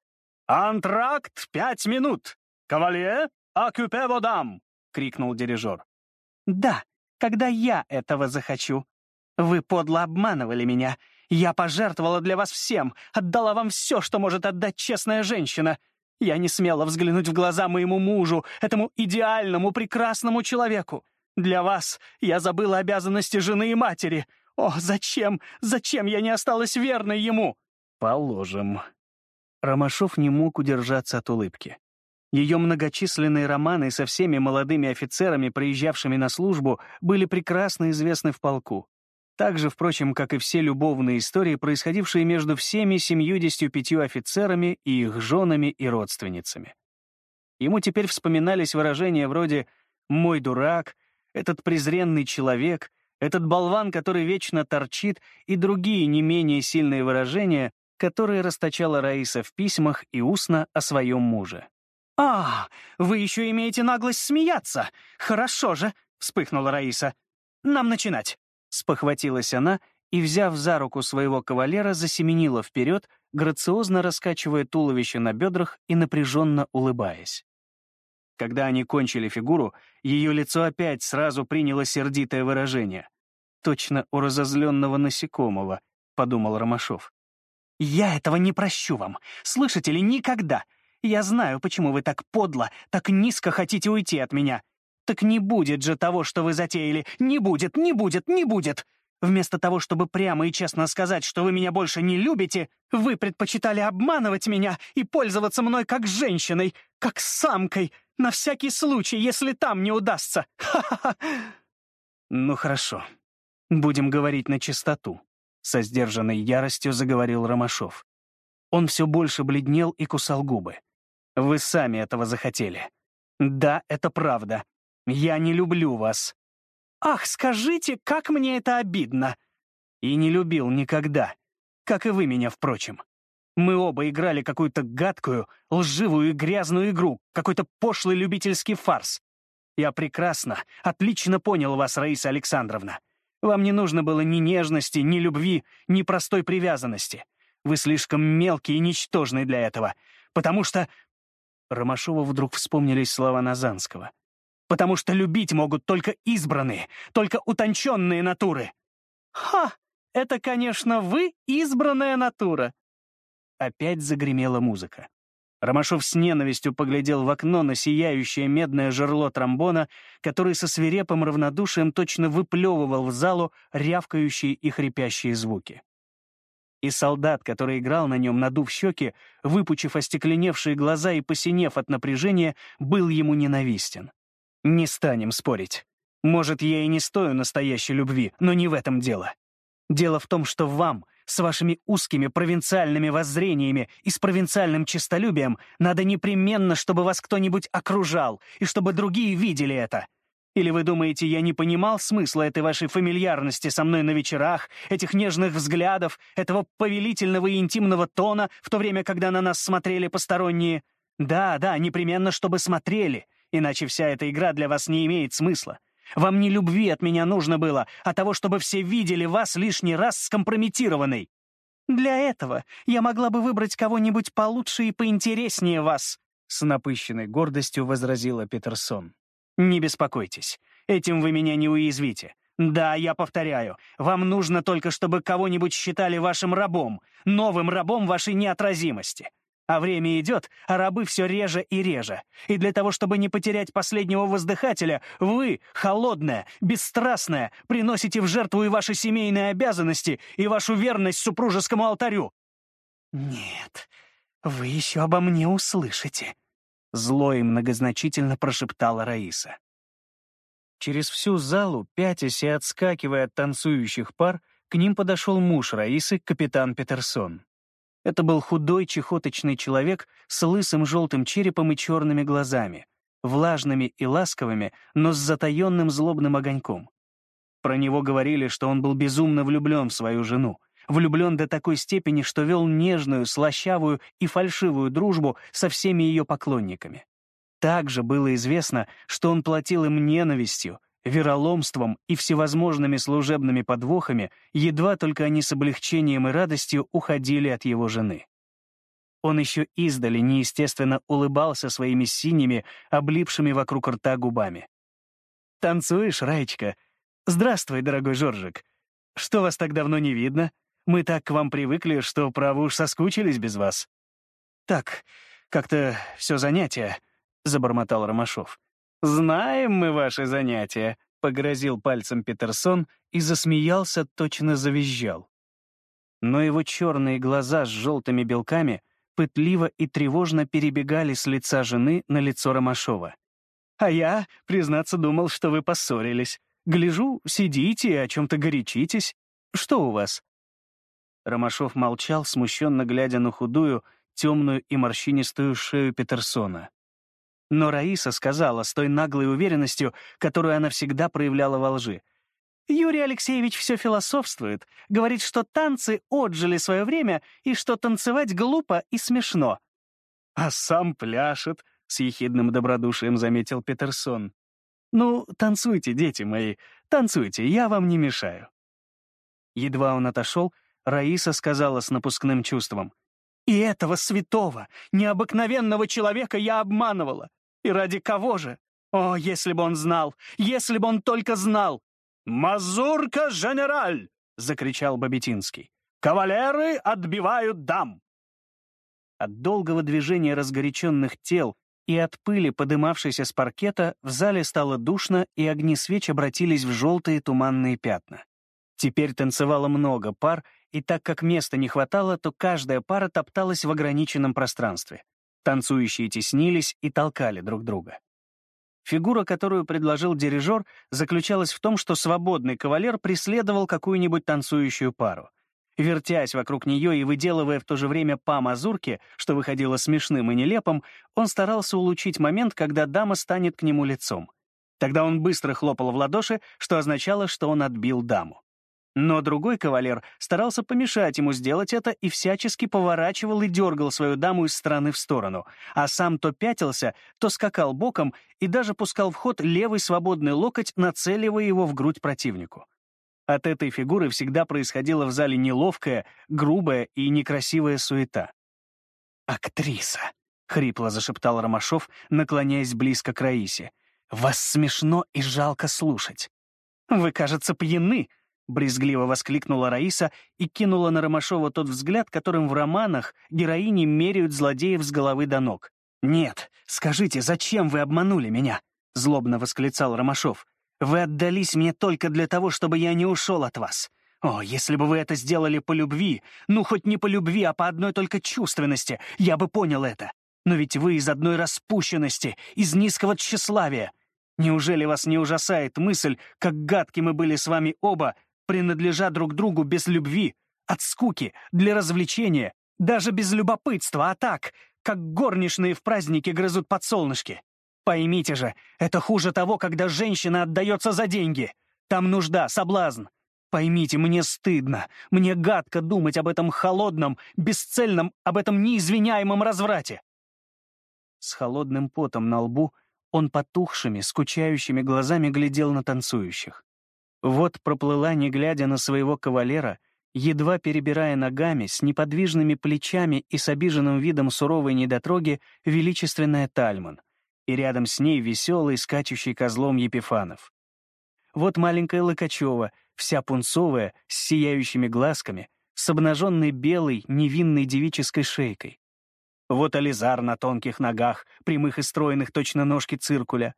«Антракт пять минут! Кавалье, окюпе водам!» — крикнул дирижер. «Да, когда я этого захочу. Вы подло обманывали меня. Я пожертвовала для вас всем, отдала вам все, что может отдать честная женщина. Я не смела взглянуть в глаза моему мужу, этому идеальному, прекрасному человеку. Для вас я забыла обязанности жены и матери. О, зачем, зачем я не осталась верной ему? Положим. Ромашов не мог удержаться от улыбки. Ее многочисленные романы со всеми молодыми офицерами, приезжавшими на службу, были прекрасно известны в полку. Так же, впрочем, как и все любовные истории, происходившие между всеми семьюдесятью пятью офицерами и их женами и родственницами. Ему теперь вспоминались выражения вроде «мой дурак», «этот презренный человек», «этот болван, который вечно торчит» и другие не менее сильные выражения, которые расточала Раиса в письмах и устно о своем муже. «А, вы еще имеете наглость смеяться! Хорошо же!» — вспыхнула Раиса. «Нам начинать!» Спохватилась она и, взяв за руку своего кавалера, засеменила вперед, грациозно раскачивая туловище на бедрах и напряженно улыбаясь. Когда они кончили фигуру, ее лицо опять сразу приняло сердитое выражение. «Точно у разозленного насекомого», — подумал Ромашов. «Я этого не прощу вам. Слышите ли, никогда. Я знаю, почему вы так подло, так низко хотите уйти от меня. Так не будет же того, что вы затеяли. Не будет, не будет, не будет. Вместо того, чтобы прямо и честно сказать, что вы меня больше не любите, вы предпочитали обманывать меня и пользоваться мной как женщиной, как самкой, на всякий случай, если там не удастся. Ха-ха-ха. Ну хорошо. Будем говорить на чистоту. Со сдержанной яростью заговорил Ромашов. Он все больше бледнел и кусал губы. Вы сами этого захотели. Да, это правда. Я не люблю вас. Ах, скажите, как мне это обидно. И не любил никогда. Как и вы меня, впрочем. Мы оба играли какую-то гадкую, лживую и грязную игру, какой-то пошлый любительский фарс. Я прекрасно, отлично понял вас, Раиса Александровна. Вам не нужно было ни нежности, ни любви, ни простой привязанности. Вы слишком мелкий и ничтожный для этого, потому что...» Ромашову вдруг вспомнились слова Назанского потому что любить могут только избранные, только утонченные натуры. Ха! Это, конечно, вы избранная натура. Опять загремела музыка. Ромашов с ненавистью поглядел в окно на сияющее медное жерло тромбона, который со свирепым равнодушием точно выплевывал в залу рявкающие и хрипящие звуки. И солдат, который играл на нем, надув щеки, выпучив остекленевшие глаза и посинев от напряжения, был ему ненавистен. Не станем спорить. Может, я и не стою настоящей любви, но не в этом дело. Дело в том, что вам, с вашими узкими провинциальными воззрениями и с провинциальным честолюбием, надо непременно, чтобы вас кто-нибудь окружал, и чтобы другие видели это. Или вы думаете, я не понимал смысла этой вашей фамильярности со мной на вечерах, этих нежных взглядов, этого повелительного и интимного тона, в то время, когда на нас смотрели посторонние? Да, да, непременно, чтобы смотрели, Иначе вся эта игра для вас не имеет смысла. Вам не любви от меня нужно было, а того, чтобы все видели вас лишний раз скомпрометированной. Для этого я могла бы выбрать кого-нибудь получше и поинтереснее вас, с напыщенной гордостью возразила Петерсон. «Не беспокойтесь, этим вы меня не уязвите. Да, я повторяю, вам нужно только, чтобы кого-нибудь считали вашим рабом, новым рабом вашей неотразимости. А время идет, а рабы все реже и реже. И для того, чтобы не потерять последнего воздыхателя, вы, холодная, бесстрастная, приносите в жертву и ваши семейные обязанности, и вашу верность супружескому алтарю. Нет, вы еще обо мне услышите, — зло и многозначительно прошептала Раиса. Через всю залу, пятясь и отскакивая от танцующих пар, к ним подошел муж Раисы, капитан Петерсон. Это был худой, чехоточный человек с лысым желтым черепом и черными глазами, влажными и ласковыми, но с затаенным злобным огоньком. Про него говорили, что он был безумно влюблен в свою жену, влюблен до такой степени, что вел нежную, слащавую и фальшивую дружбу со всеми ее поклонниками. Также было известно, что он платил им ненавистью, вероломством и всевозможными служебными подвохами, едва только они с облегчением и радостью уходили от его жены. Он еще издали неестественно улыбался своими синими, облипшими вокруг рта губами. «Танцуешь, Раечка? Здравствуй, дорогой Жоржик. Что вас так давно не видно? Мы так к вам привыкли, что, право уж, соскучились без вас». «Так, как-то все занятие», — забормотал Ромашов. «Знаем мы ваши занятия», — погрозил пальцем Петерсон и засмеялся, точно завизжал. Но его черные глаза с желтыми белками пытливо и тревожно перебегали с лица жены на лицо Ромашова. «А я, признаться, думал, что вы поссорились. Гляжу, сидите и о чем-то горячитесь. Что у вас?» Ромашов молчал, смущенно глядя на худую, темную и морщинистую шею Петерсона. Но Раиса сказала с той наглой уверенностью, которую она всегда проявляла во лжи. «Юрий Алексеевич все философствует, говорит, что танцы отжили свое время и что танцевать глупо и смешно». «А сам пляшет», — с ехидным добродушием заметил Петерсон. «Ну, танцуйте, дети мои, танцуйте, я вам не мешаю». Едва он отошел, Раиса сказала с напускным чувством. «И этого святого, необыкновенного человека я обманывала. И ради кого же? О, если бы он знал! Если бы он только знал! «Мазурка, генераль!» — закричал Бабетинский. «Кавалеры отбивают дам!» От долгого движения разгоряченных тел и от пыли, подымавшейся с паркета, в зале стало душно, и огни свеч обратились в желтые туманные пятна. Теперь танцевало много пар, и так как места не хватало, то каждая пара топталась в ограниченном пространстве. Танцующие теснились и толкали друг друга. Фигура, которую предложил дирижер, заключалась в том, что свободный кавалер преследовал какую-нибудь танцующую пару. Вертясь вокруг нее и выделывая в то же время па мазурки, что выходило смешным и нелепым, он старался улучшить момент, когда дама станет к нему лицом. Тогда он быстро хлопал в ладоши, что означало, что он отбил даму. Но другой кавалер старался помешать ему сделать это и всячески поворачивал и дергал свою даму из стороны в сторону, а сам то пятился, то скакал боком и даже пускал в ход левый свободный локоть, нацеливая его в грудь противнику. От этой фигуры всегда происходила в зале неловкая, грубая и некрасивая суета. «Актриса», — хрипло зашептал Ромашов, наклоняясь близко к Раисе. «Вас смешно и жалко слушать. Вы, кажется, пьяны», Брезгливо воскликнула Раиса и кинула на Ромашова тот взгляд, которым в романах героини меряют злодеев с головы до ног. «Нет, скажите, зачем вы обманули меня?» — злобно восклицал Ромашов. «Вы отдались мне только для того, чтобы я не ушел от вас. О, если бы вы это сделали по любви, ну, хоть не по любви, а по одной только чувственности, я бы понял это. Но ведь вы из одной распущенности, из низкого тщеславия. Неужели вас не ужасает мысль, как гадки мы были с вами оба, принадлежат друг другу без любви, от скуки, для развлечения, даже без любопытства, а так, как горничные в празднике грызут подсолнышки. Поймите же, это хуже того, когда женщина отдается за деньги. Там нужда, соблазн. Поймите, мне стыдно, мне гадко думать об этом холодном, бесцельном, об этом неизвиняемом разврате. С холодным потом на лбу он потухшими, скучающими глазами глядел на танцующих. Вот проплыла, не глядя на своего кавалера, Едва перебирая ногами, с неподвижными плечами и с обиженным видом суровой недотроги, величественная Тальман, и рядом с ней веселый, скачущий козлом Епифанов. Вот маленькая Локачева, вся пунцовая, с сияющими глазками, с обнаженной белой, невинной девической шейкой. Вот Ализар на тонких ногах, прямых и стройных, точно ножки циркуля.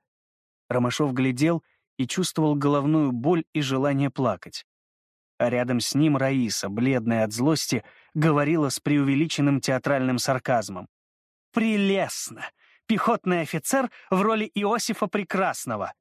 Ромашов глядел и чувствовал головную боль и желание плакать. А рядом с ним Раиса, бледная от злости, говорила с преувеличенным театральным сарказмом. «Прелестно! Пехотный офицер в роли Иосифа Прекрасного!»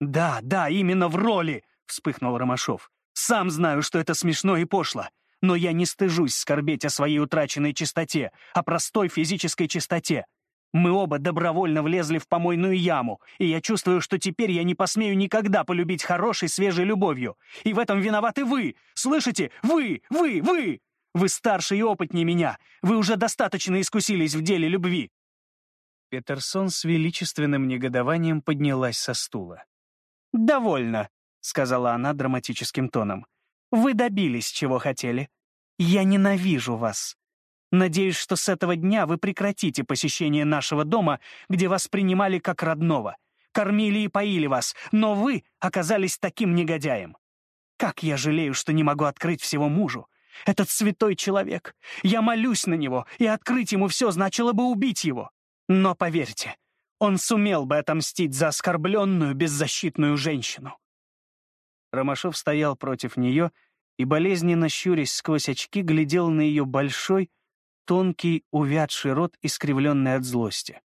«Да, да, именно в роли!» — вспыхнул Ромашов. «Сам знаю, что это смешно и пошло, но я не стыжусь скорбеть о своей утраченной чистоте, о простой физической чистоте. Мы оба добровольно влезли в помойную яму, и я чувствую, что теперь я не посмею никогда полюбить хорошей, свежей любовью. И в этом виноваты вы! Слышите? Вы! Вы! Вы! Вы старше и опытнее меня. Вы уже достаточно искусились в деле любви. Петерсон с величественным негодованием поднялась со стула. «Довольно», — сказала она драматическим тоном. «Вы добились, чего хотели. Я ненавижу вас. Надеюсь, что с этого дня вы прекратите посещение нашего дома, где вас принимали как родного, кормили и поили вас, но вы оказались таким негодяем. Как я жалею, что не могу открыть всего мужу. Этот святой человек. Я молюсь на него, и открыть ему все значило бы убить его. Но поверьте, он сумел бы отомстить за оскорбленную, беззащитную женщину. Ромашов стоял против нее и, болезненно щурясь сквозь очки, глядел на ее большой, тонкий, увядший рот, искривленный от злости.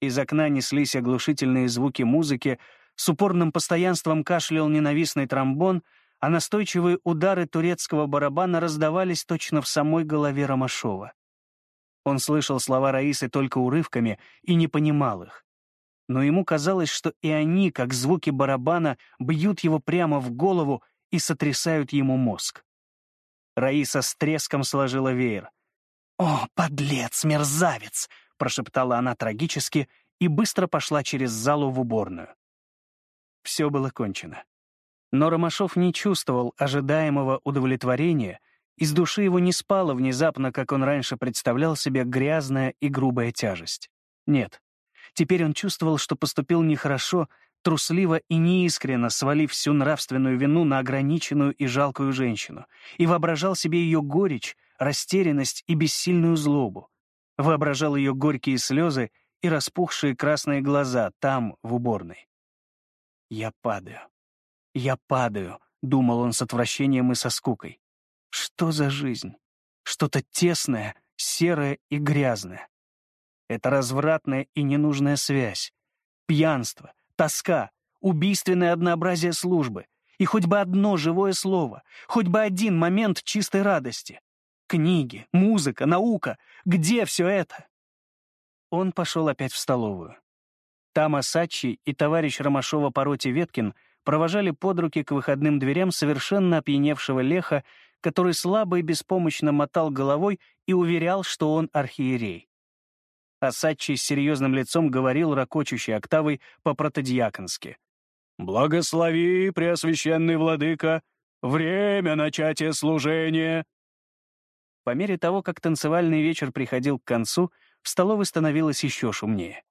Из окна неслись оглушительные звуки музыки, с упорным постоянством кашлял ненавистный тромбон, а настойчивые удары турецкого барабана раздавались точно в самой голове Ромашова. Он слышал слова Раисы только урывками и не понимал их. Но ему казалось, что и они, как звуки барабана, бьют его прямо в голову и сотрясают ему мозг. Раиса с треском сложила веер. «О, подлец, мерзавец!» — прошептала она трагически и быстро пошла через залу в уборную. Все было кончено. Но Ромашов не чувствовал ожидаемого удовлетворения, из души его не спала внезапно, как он раньше представлял себе, грязная и грубая тяжесть. Нет. Теперь он чувствовал, что поступил нехорошо, трусливо и неискренно свалив всю нравственную вину на ограниченную и жалкую женщину, и воображал себе ее горечь, растерянность и бессильную злобу. Воображал ее горькие слезы и распухшие красные глаза там, в уборной. «Я падаю. Я падаю», — думал он с отвращением и со скукой. «Что за жизнь? Что-то тесное, серое и грязное. Это развратная и ненужная связь, пьянство, тоска, убийственное однообразие службы, и хоть бы одно живое слово, хоть бы один момент чистой радости. Книги, музыка, наука. Где все это? Он пошел опять в столовую. Там Асачи и товарищ Ромашова по роте Веткин провожали под руки к выходным дверям совершенно опьяневшего Леха, который слабо и беспомощно мотал головой и уверял, что он архиерей. Асачи с серьезным лицом говорил ракочущей октавой по-протодиаконски. «Благослови, Преосвященный Владыка, время начатия служения!» По мере того, как танцевальный вечер приходил к концу, в столовой становилось еще шумнее.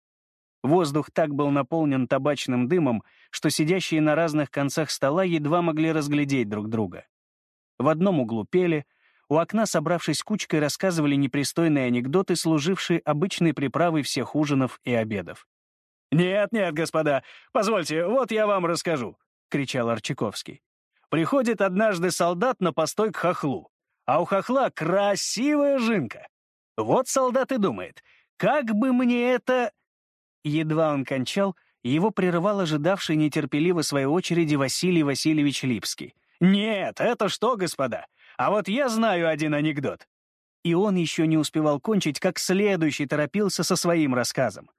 Воздух так был наполнен табачным дымом, что сидящие на разных концах стола едва могли разглядеть друг друга. В одном углу пели, у окна, собравшись кучкой, рассказывали непристойные анекдоты, служившие обычной приправой всех ужинов и обедов. «Нет, нет, господа, позвольте, вот я вам расскажу», — кричал Арчаковский. «Приходит однажды солдат на постой к хохлу а у хохла красивая жинка. Вот солдат и думает, как бы мне это... Едва он кончал, его прерывал ожидавший нетерпеливо своей очереди Василий Васильевич Липский. «Нет, это что, господа? А вот я знаю один анекдот». И он еще не успевал кончить, как следующий торопился со своим рассказом.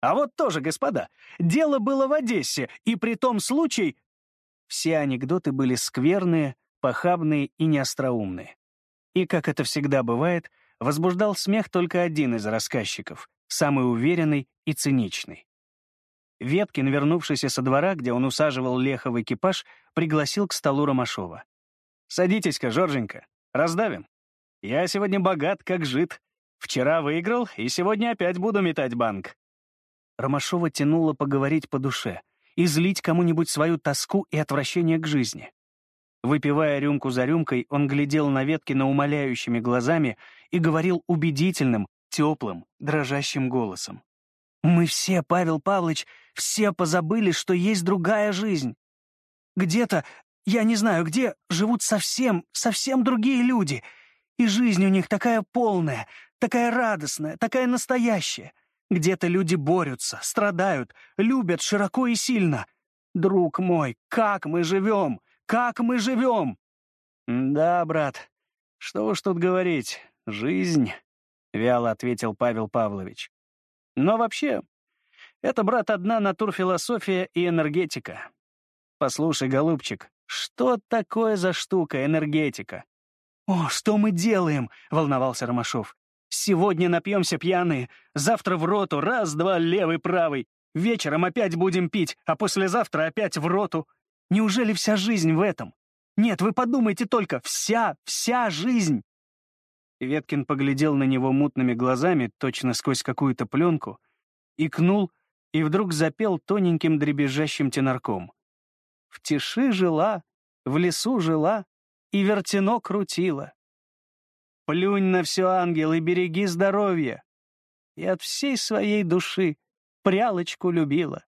«А вот тоже, господа, дело было в Одессе, и при том случай...» Все анекдоты были скверные, похабные и неостроумные. И, как это всегда бывает, возбуждал смех только один из рассказчиков, самый уверенный и циничный. Веткин, вернувшийся со двора, где он усаживал Леха в экипаж, пригласил к столу Ромашова. Садитесь-ка, Жорженька, раздавим. Я сегодня богат, как жид. Вчера выиграл, и сегодня опять буду метать банк». Ромашова тянула поговорить по душе, излить кому-нибудь свою тоску и отвращение к жизни. Выпивая рюмку за рюмкой, он глядел на Веткина умоляющими глазами и говорил убедительным, теплым, дрожащим голосом. «Мы все, Павел Павлович, все позабыли, что есть другая жизнь. Где-то, я не знаю где, живут совсем, совсем другие люди, и жизнь у них такая полная, такая радостная, такая настоящая. Где-то люди борются, страдают, любят широко и сильно. Друг мой, как мы живем? Как мы живем? Да, брат, что уж тут говорить, жизнь, — вяло ответил Павел Павлович. Но вообще, это, брат, одна натурфилософия и энергетика. Послушай, голубчик, что такое за штука энергетика? «О, что мы делаем?» — волновался Ромашов. Сегодня напьемся пьяные, завтра в роту, раз-два, левый-правый. Вечером опять будем пить, а послезавтра опять в роту. Неужели вся жизнь в этом? Нет, вы подумайте только, вся, вся жизнь!» Веткин поглядел на него мутными глазами, точно сквозь какую-то пленку, икнул и вдруг запел тоненьким дребезжащим тенорком. «В тиши жила, в лесу жила и вертено крутила. Плюнь на все, ангел, и береги здоровье. И от всей своей души прялочку любила.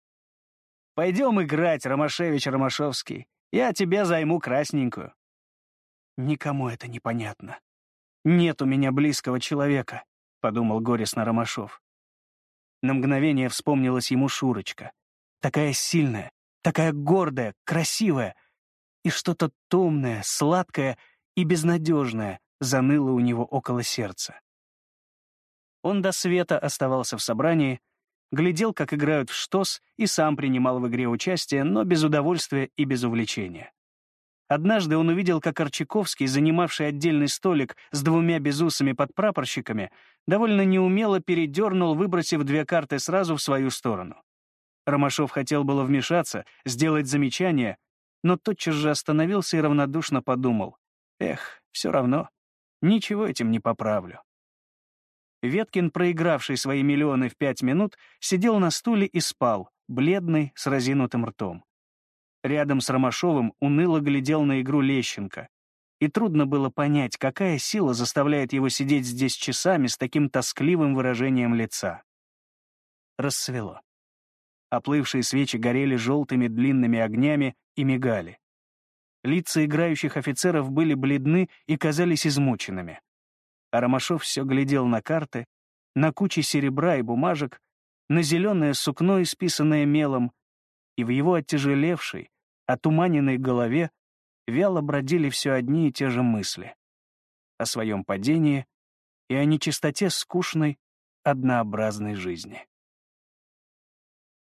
Пойдем играть, Ромашевич Ромашовский. Я тебе займу красненькую. Никому это непонятно. Нет у меня близкого человека, — подумал горестно Ромашов. На мгновение вспомнилась ему Шурочка. Такая сильная, такая гордая, красивая. И что-то томное, сладкое и безнадежное заныло у него около сердца. Он до света оставался в собрании, глядел, как играют в штос, и сам принимал в игре участие, но без удовольствия и без увлечения. Однажды он увидел, как Арчаковский, занимавший отдельный столик с двумя безусыми подпрапорщиками, довольно неумело передернул, выбросив две карты сразу в свою сторону. Ромашов хотел было вмешаться, сделать замечание, но тотчас же остановился и равнодушно подумал. «Эх, все равно, Ничего этим не поправлю. Веткин, проигравший свои миллионы в пять минут, сидел на стуле и спал, бледный, с разинутым ртом. Рядом с Ромашовым уныло глядел на игру Лещенко. И трудно было понять, какая сила заставляет его сидеть здесь часами с таким тоскливым выражением лица. Рассвело. Оплывшие свечи горели желтыми длинными огнями и мигали. Лица играющих офицеров были бледны и казались измученными. А Ромашов все глядел на карты, на кучи серебра и бумажек, на зеленое сукно, исписанное мелом, и в его оттяжелевшей, отуманенной голове вяло бродили все одни и те же мысли. О своем падении и о нечистоте скучной, однообразной жизни.